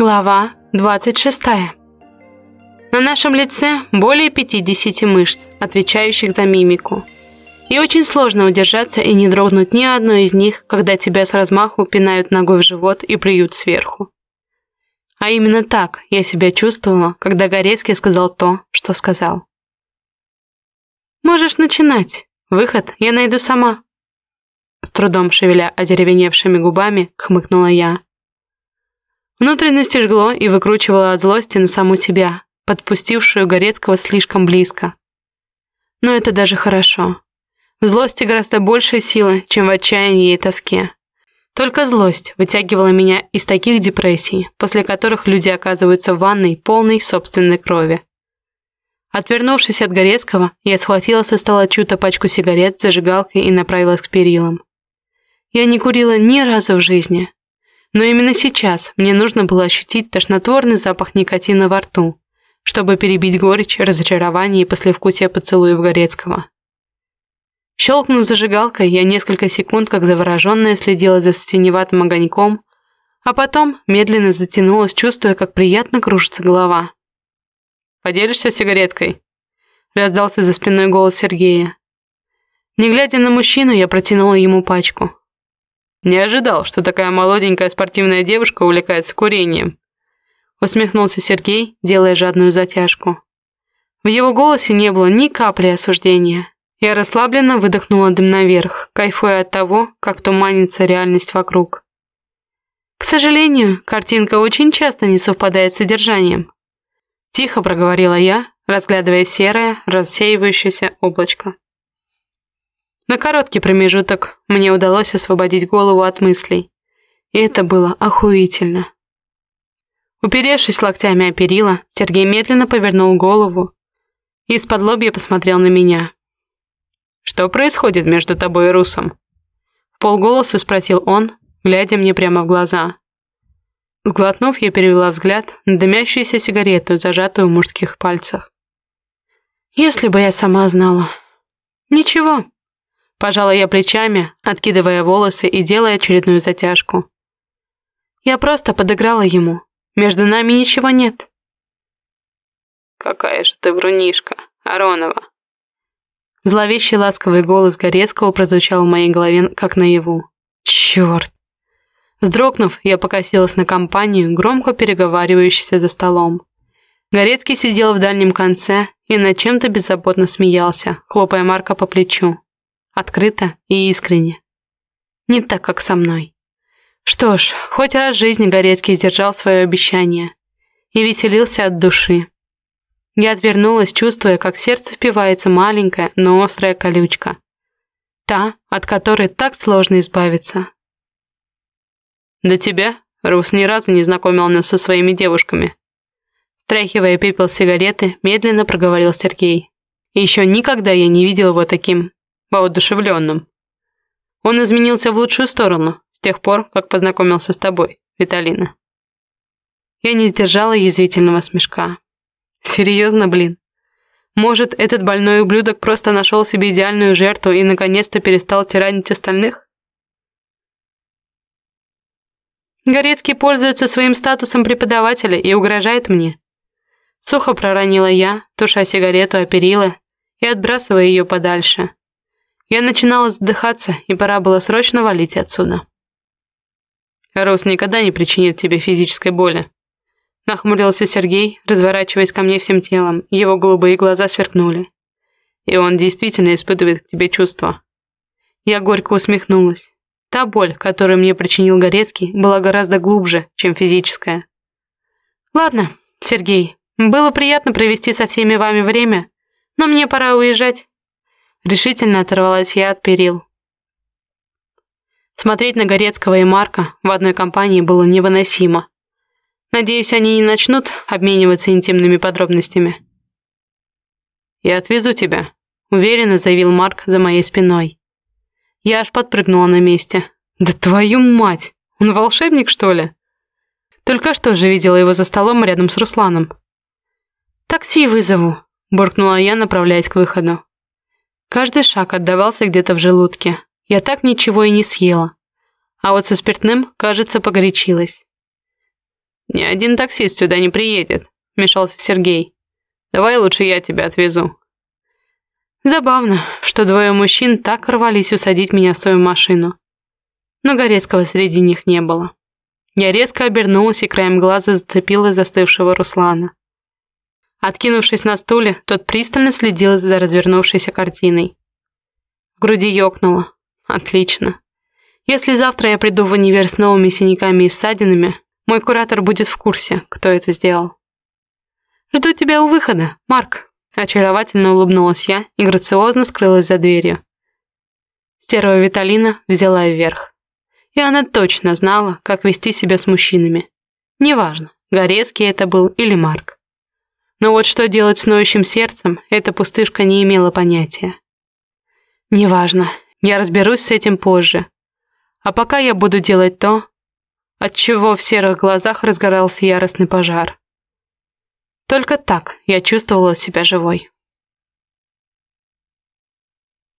Глава 26. На нашем лице более 50 мышц, отвечающих за мимику. И очень сложно удержаться и не дрогнуть ни одной из них, когда тебя с размаху пинают ногой в живот и плюют сверху. А именно так я себя чувствовала, когда Горецкий сказал то, что сказал. «Можешь начинать. Выход я найду сама». С трудом шевеля одеревеневшими губами, хмыкнула я. Внутренности жгло и выкручивало от злости на саму себя, подпустившую Горецкого слишком близко. Но это даже хорошо. В злости гораздо больше силы, чем в отчаянии и тоске. Только злость вытягивала меня из таких депрессий, после которых люди оказываются в ванной полной собственной крови. Отвернувшись от Горецкого, я схватила со стола чью-то пачку сигарет с зажигалкой и направилась к перилам. Я не курила ни разу в жизни. Но именно сейчас мне нужно было ощутить тошнотворный запах никотина во рту, чтобы перебить горечь, разочарование и послевкусие поцелуев Горецкого. Щелкнув зажигалкой, я несколько секунд, как завороженная, следила за синеватым огоньком, а потом медленно затянулась, чувствуя, как приятно кружится голова. Поделишься сигареткой?» Раздался за спиной голос Сергея. Не глядя на мужчину, я протянула ему пачку. «Не ожидал, что такая молоденькая спортивная девушка увлекается курением», усмехнулся Сергей, делая жадную затяжку. В его голосе не было ни капли осуждения. Я расслабленно выдохнула дым наверх, кайфуя от того, как туманится реальность вокруг. К сожалению, картинка очень часто не совпадает с содержанием. Тихо проговорила я, разглядывая серое, рассеивающееся облачко. На короткий промежуток мне удалось освободить голову от мыслей. И это было охуительно. Уперевшись локтями о перила, Сергей медленно повернул голову и из-под лобья посмотрел на меня. «Что происходит между тобой и Русом?» В полголоса спросил он, глядя мне прямо в глаза. Сглотнув, я перевела взгляд на дымящуюся сигарету, зажатую в мужских пальцах. Если бы я сама знала. Ничего. Пожала я плечами, откидывая волосы и делая очередную затяжку. Я просто подыграла ему. Между нами ничего нет. Какая же ты врунишка, Аронова. Зловещий ласковый голос Горецкого прозвучал в моей голове, как наяву. Черт! Вздрогнув, я покосилась на компанию, громко переговаривающуюся за столом. Горецкий сидел в дальнем конце и над чем-то беззаботно смеялся, хлопая Марка по плечу. Открыто и искренне. Не так, как со мной. Что ж, хоть раз в жизни Горецкий сдержал свое обещание и веселился от души. Я отвернулась, чувствуя, как сердце впивается маленькая, но острая колючка. Та, от которой так сложно избавиться. «До тебя Рус ни разу не знакомил нас со своими девушками». Стряхивая пепел сигареты, медленно проговорил Сергей. Еще никогда я не видел его таким воодушевленным. Он изменился в лучшую сторону с тех пор, как познакомился с тобой, Виталина. Я не сдержала язвительного смешка. Серьезно, блин? Может, этот больной ублюдок просто нашел себе идеальную жертву и наконец-то перестал тиранить остальных? Горецкий пользуется своим статусом преподавателя и угрожает мне. Сухо проронила я, туша сигарету о перила и отбрасывая ее подальше. Я начинала задыхаться, и пора было срочно валить отсюда. «Рус никогда не причинит тебе физической боли», нахмурился Сергей, разворачиваясь ко мне всем телом, его голубые глаза сверкнули. «И он действительно испытывает к тебе чувства». Я горько усмехнулась. Та боль, которую мне причинил Горецкий, была гораздо глубже, чем физическая. Ладно, Сергей, было приятно провести со всеми вами время, но мне пора уезжать. Решительно оторвалась я от перил. Смотреть на Горецкого и Марка в одной компании было невыносимо. Надеюсь, они не начнут обмениваться интимными подробностями. «Я отвезу тебя», — уверенно заявил Марк за моей спиной. Я аж подпрыгнула на месте. «Да твою мать! Он волшебник, что ли?» Только что же видела его за столом рядом с Русланом. «Такси вызову», – буркнула я, направляясь к выходу. Каждый шаг отдавался где-то в желудке. Я так ничего и не съела. А вот со спиртным, кажется, погорячилась. «Ни один таксист сюда не приедет», — вмешался Сергей. «Давай лучше я тебя отвезу». Забавно, что двое мужчин так рвались усадить меня в свою машину. Но Горецкого среди них не было. Я резко обернулась и краем глаза зацепила застывшего Руслана. Откинувшись на стуле, тот пристально следил за развернувшейся картиной. В груди ёкнуло. Отлично. Если завтра я приду в универ с новыми синяками и ссадинами, мой куратор будет в курсе, кто это сделал. «Жду тебя у выхода, Марк», – очаровательно улыбнулась я и грациозно скрылась за дверью. Стерва Виталина взяла вверх. И она точно знала, как вести себя с мужчинами. Неважно, Горецкий это был или Марк. Но вот что делать с ноющим сердцем, эта пустышка не имела понятия. Неважно, я разберусь с этим позже. А пока я буду делать то, от чего в серых глазах разгорался яростный пожар. Только так я чувствовала себя живой.